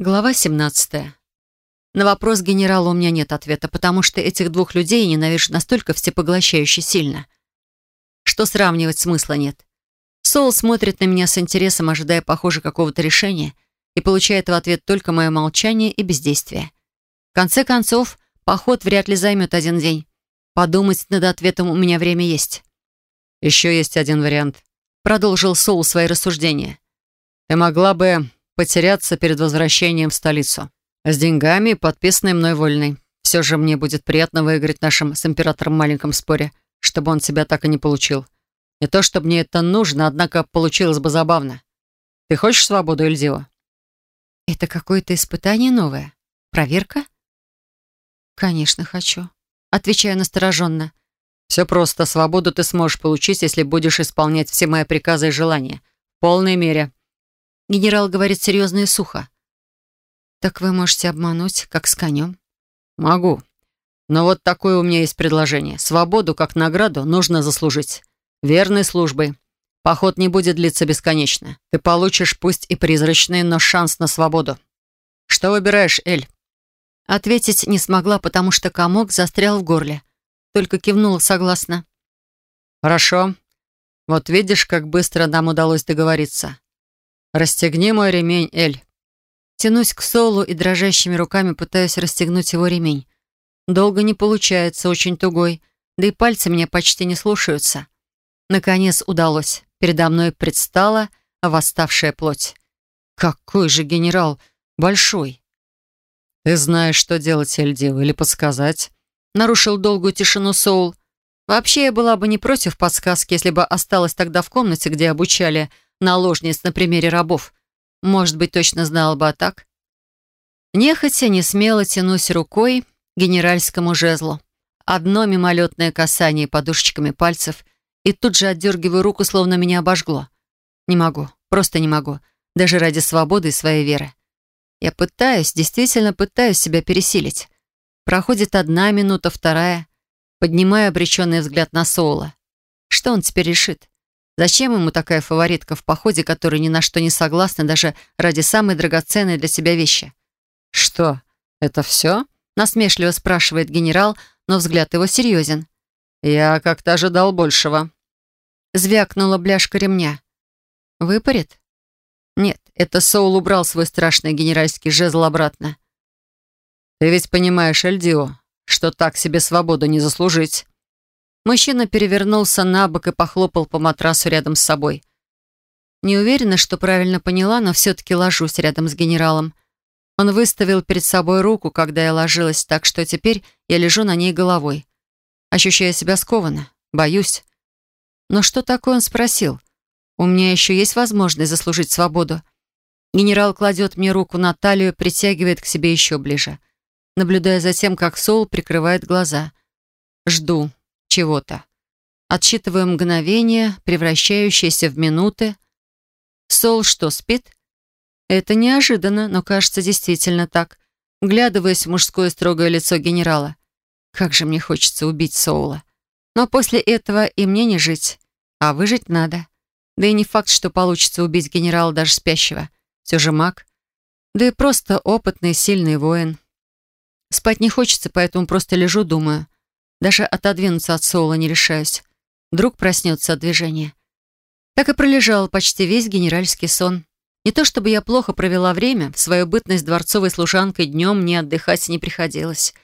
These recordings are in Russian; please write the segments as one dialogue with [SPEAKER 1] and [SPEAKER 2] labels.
[SPEAKER 1] Глава 17. На вопрос генерала у меня нет ответа, потому что этих двух людей я ненавижу настолько всепоглощающе сильно, что сравнивать смысла нет. Соул смотрит на меня с интересом, ожидая, похоже, какого-то решения, и получает в ответ только мое молчание и бездействие. В конце концов, поход вряд ли займет один день. Подумать над ответом у меня время есть.
[SPEAKER 2] «Еще есть один вариант», — продолжил Соул свои рассуждения. «Ты могла бы потеряться перед возвращением в столицу. С деньгами, подписанной мной вольной. Все же мне будет приятно выиграть нашим с императором маленьком споре, чтобы он себя так и не получил. Не то, чтобы мне это нужно, однако получилось бы забавно. Ты хочешь свободу, Эльдио?
[SPEAKER 1] Это какое-то испытание новое? Проверка? Конечно, хочу. Отвечаю настороженно.
[SPEAKER 2] Все просто. Свободу ты сможешь получить, если будешь исполнять все мои приказы и желания. В полной мере.
[SPEAKER 1] Генерал говорит серьезно и сухо. «Так вы можете обмануть, как с конем?»
[SPEAKER 2] «Могу. Но вот такое у меня есть предложение. Свободу, как награду, нужно заслужить. Верной службой. Поход не будет длиться бесконечно. Ты получишь пусть и призрачный, но шанс на свободу. Что выбираешь, Эль?»
[SPEAKER 1] Ответить не смогла, потому что комок застрял в горле. Только кивнула согласно.
[SPEAKER 2] «Хорошо. Вот видишь, как быстро нам удалось договориться. «Расстегни мой ремень, Эль».
[SPEAKER 1] Тянусь к Солу и дрожащими руками пытаюсь расстегнуть его ремень. Долго не получается, очень тугой, да и пальцы меня почти не слушаются. Наконец удалось. Передо мной предстала восставшая плоть. Какой же генерал большой!
[SPEAKER 2] «Ты знаешь, что делать, Эльдив, или подсказать?»
[SPEAKER 1] Нарушил долгую тишину Соул. Вообще, я была бы не против подсказки, если бы осталась тогда в комнате, где обучали наложниц на примере рабов. Может быть, точно знала бы, а так? Нехотя, не смело тянусь рукой генеральскому жезлу. Одно мимолетное касание подушечками пальцев, и тут же отдергиваю руку, словно меня обожгло. Не могу, просто не могу, даже ради свободы и своей веры. Я пытаюсь, действительно пытаюсь себя пересилить. Проходит одна минута, вторая. Поднимаю обреченный взгляд на Соула. Что он теперь решит? Зачем ему такая фаворитка в походе, которая ни на что не согласна даже ради самой драгоценной для себя вещи?
[SPEAKER 2] «Что, это все?»
[SPEAKER 1] — насмешливо спрашивает генерал, но взгляд его серьезен.
[SPEAKER 2] «Я как-то ожидал большего».
[SPEAKER 1] Звякнула бляшка ремня. «Выпарит?» Нет, это Соул убрал свой страшный генеральский жезл обратно.
[SPEAKER 2] «Ты ведь понимаешь, Эльдио, что так себе свободу не заслужить».
[SPEAKER 1] Мужчина перевернулся на бок и похлопал по матрасу рядом с собой. Не уверена, что правильно поняла, но все-таки ложусь рядом с генералом. Он выставил перед собой руку, когда я ложилась, так что теперь я лежу на ней головой. Ощущаю себя скованно, боюсь. Но что такое он спросил? У меня еще есть возможность заслужить свободу. Генерал кладет мне руку на талию, притягивает к себе еще ближе. Наблюдая за тем, как Соул прикрывает глаза. Жду чего-то. Отсчитываю мгновения, превращающиеся в минуты. Сол что, спит? Это неожиданно, но кажется действительно так. Вглядываясь в мужское строгое лицо генерала. Как же мне хочется убить Соула. Но после этого и мне не жить, а выжить надо. Да и не факт, что получится убить генерала даже спящего. Все же маг. Да и просто опытный, сильный воин. Спать не хочется, поэтому просто лежу, думаю. Даже отодвинуться от Соула не решаюсь. Вдруг проснется от движения. Так и пролежал почти весь генеральский сон. Не то чтобы я плохо провела время, в свою бытность дворцовой служанкой днем мне отдыхать не приходилось.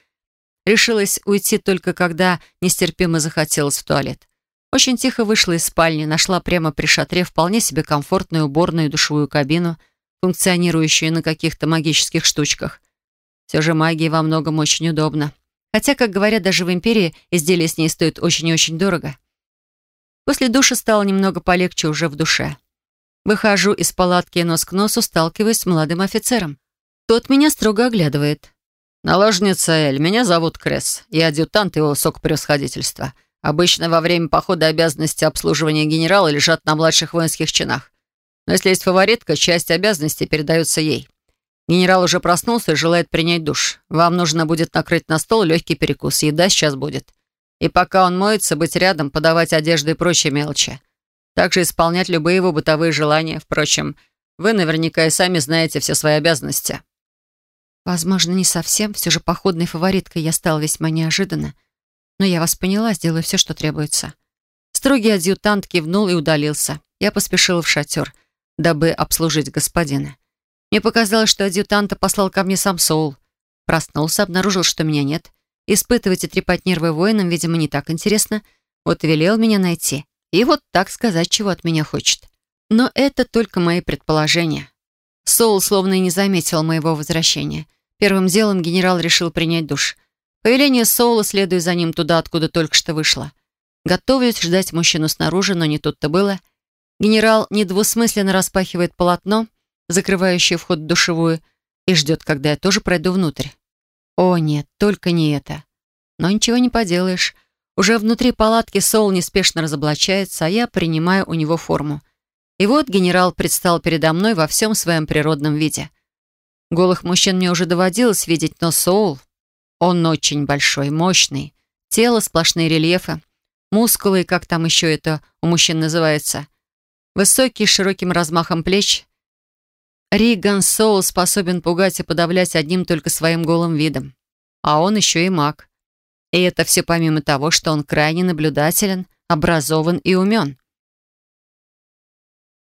[SPEAKER 1] Решилась уйти только когда нестерпимо захотелось в туалет. Очень тихо вышла из спальни, нашла прямо при шатре вполне себе комфортную уборную душевую кабину, функционирующую на каких-то магических штучках. Все же магия во многом очень удобна. Хотя, как говорят, даже в Империи изделия с ней стоят очень и очень дорого. После душа стало немного полегче уже в душе. Выхожу из палатки нос к носу, сталкиваюсь с молодым офицером. Тот меня строго оглядывает.
[SPEAKER 2] «Наложница Эль, меня зовут Кресс. Я адъютант его высокопревосходительства. Обычно во время похода обязанности обслуживания генерала лежат на младших воинских чинах. Но если есть фаворитка, часть обязанностей передается ей. Генерал уже проснулся и желает принять душ. Вам нужно будет накрыть на стол легкий перекус. Еда сейчас будет. И пока он моется, быть рядом, подавать одежду и прочие мелочи. Также исполнять любые его бытовые желания. Впрочем, вы наверняка и сами знаете все свои обязанности.
[SPEAKER 1] Возможно, не совсем. Все же походной фавориткой я стала весьма неожиданно. Но я вас поняла, сделаю все, что требуется. Строгий адъютант кивнул и удалился. Я поспешила в шатер, дабы обслужить господина. Мне показалось, что адъютанта послал ко мне сам Соул. Проснулся, обнаружил, что меня нет. Испытывать и трепать нервы воинам, видимо, не так интересно. Вот велел меня найти. И вот так сказать, чего от меня хочет. Но это только мои предположения. Соул словно и не заметил моего возвращения. Первым делом генерал решил принять душ. Появление Соула, следуя за ним туда, откуда только что вышла. Готовлюсь ждать мужчину снаружи, но не тут-то было. Генерал недвусмысленно распахивает полотно, закрывающее вход в душевую, и ждет, когда я тоже пройду внутрь. О, нет, только не это. Но ничего не поделаешь. Уже внутри палатки Соул неспешно разоблачается, а я принимаю у него форму. И вот генерал предстал передо мной во всем своем природном виде. Голых мужчин мне уже доводилось видеть, но Соул... Он очень большой, мощный. Тело, сплошные рельефы. Мускулы, как там еще это у мужчин называется. Высокий, с широким размахом плеч. Риган Соул способен пугать и подавлять одним только своим голым видом. А он еще и маг. И это все помимо того, что он крайне наблюдателен, образован и умен.